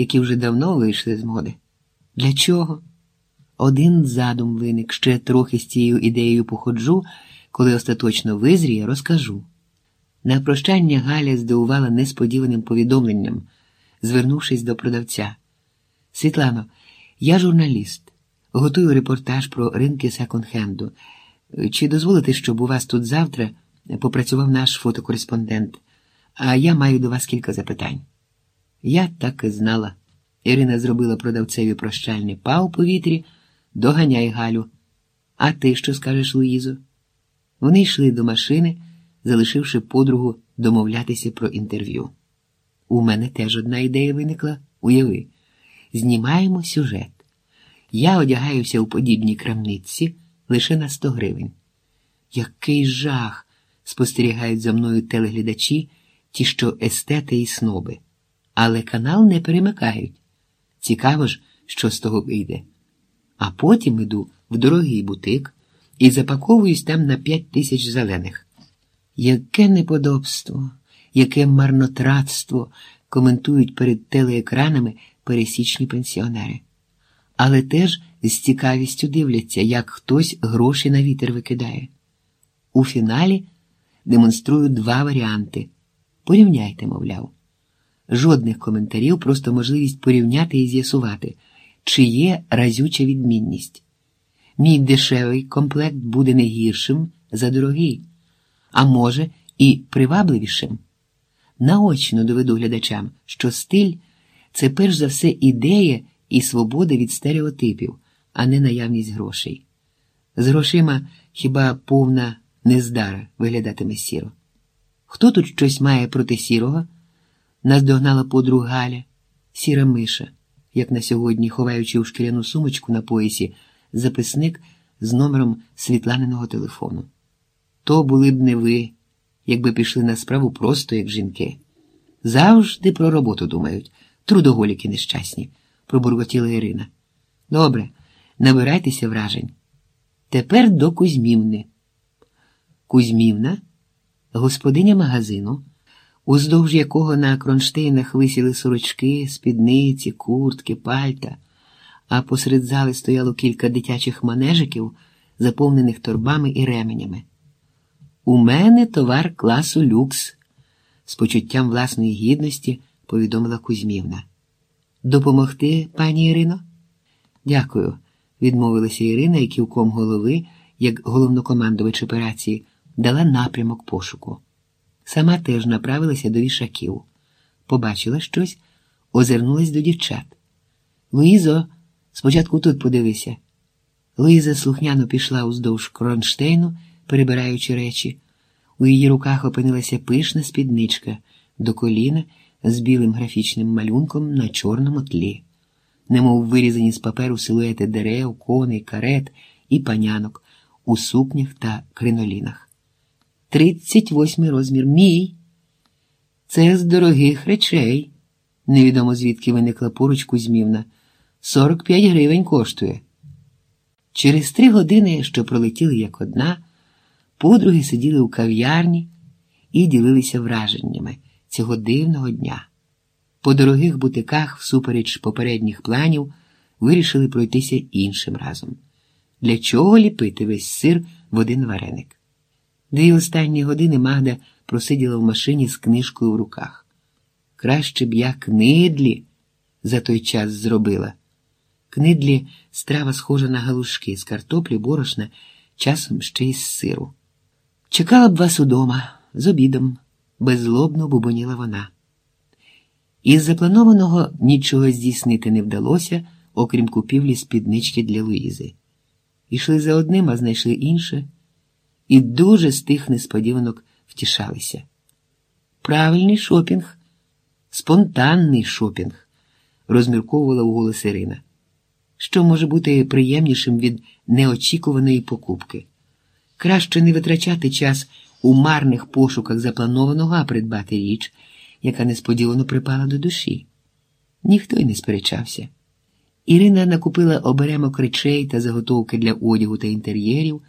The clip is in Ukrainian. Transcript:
які вже давно вийшли з моди. Для чого? Один задум виник, ще трохи з цією ідеєю походжу, коли остаточно визріє, розкажу. На прощання Галя здивувала несподіваним повідомленням, звернувшись до продавця. Світлано, я журналіст, готую репортаж про ринки секонд-хенду. Чи дозволите, щоб у вас тут завтра попрацював наш фотокореспондент, а я маю до вас кілька запитань. Я так і знала. Ірина зробила продавцеві прощальний па у повітрі, доганяй Галю. А ти що скажеш, Луїзо? Вони йшли до машини, залишивши подругу домовлятися про інтерв'ю. У мене теж одна ідея виникла, уяви. Знімаємо сюжет. Я одягаюся у подібній крамниці лише на 100 гривень. Який жах! спостерігають за мною телеглядачі, ті, що естети і сноби. Але канал не перемикають. Цікаво ж, що з того вийде. А потім іду в дорогий бутик і запаковуюсь там на п'ять тисяч зелених. Яке неподобство, яке марнотратство коментують перед телеекранами пересічні пенсіонери. Але теж з цікавістю дивляться, як хтось гроші на вітер викидає. У фіналі демонструю два варіанти. Порівняйте, мовляв. Жодних коментарів, просто можливість порівняти і з'ясувати, чи є разюча відмінність. Мій дешевий комплект буде не гіршим за дорогий, а може, і привабливішим. Наочно доведу глядачам, що стиль це перш за все ідея і свобода від стереотипів, а не наявність грошей. З грошима хіба повна нездара виглядатиме сіро. Хто тут щось має проти сірого? Наздогнала подруг Галя, сіра миша, як на сьогодні, ховаючи у шкіряну сумочку на поясі, записник з номером Світланиного телефону. То були б не ви, якби пішли на справу просто як жінки. Завжди про роботу думають, трудоголіки нещасні, пробурмотіла Ірина. Добре, набирайтеся вражень. Тепер до Кузьмівни. Кузьмівна, господиня магазину, уздовж якого на кронштейнах висіли сорочки, спідниці, куртки, пальта, а посеред зали стояло кілька дитячих манежиків, заповнених торбами і ременями. У мене товар класу люкс, з почуттям власної гідності повідомила Кузьмівна. Допомогти, пані Ірино? Дякую, відмовилася Ірина і ківком голови, як головнокомандувач операції, дала напрямок пошуку. Сама теж направилася до вішаків, побачила щось, озирнулась до дівчат. Луїзо, спочатку тут подивися. Луїза слухняно пішла уздовж кронштейну, перебираючи речі. У її руках опинилася пишна спідничка до коліна з білим графічним малюнком на чорному тлі, немов вирізані з паперу силуети дерев, коней, карет і панянок у сукнях та кринолінах. Тридцять восьмий розмір мій. Це з дорогих речей. Невідомо звідки виникла поруч Кузьмівна. Сорок п'ять гривень коштує. Через три години, що пролетіли як одна, подруги сиділи у кав'ярні і ділилися враженнями цього дивного дня. По дорогих бутиках, всупереч попередніх планів, вирішили пройтися іншим разом. Для чого ліпити весь сир в один вареник? Дві останні години Магда просиділа в машині з книжкою в руках. Краще б я книдлі за той час зробила. Книдлі страва схожа на галушки з картоплі, борошна, часом ще й з сиру. Чекала б вас удома з обідом, беззлобно бубоніла вона. Із запланованого нічого здійснити не вдалося, окрім купівлі спіднички для Луїзи. Ішли за одним, а знайшли інше, і дуже з тих несподіванок втішалися. Правильний шопінг, спонтанний шопінг, розмірковувала у голос Ірина. Що може бути приємнішим від неочікуваної покупки? Краще не витрачати час у марних пошуках запланованого, а придбати річ, яка несподівано припала до душі. Ніхто й не сперечався. Ірина накупила оберемок речей та заготовки для одягу та інтер'єрів.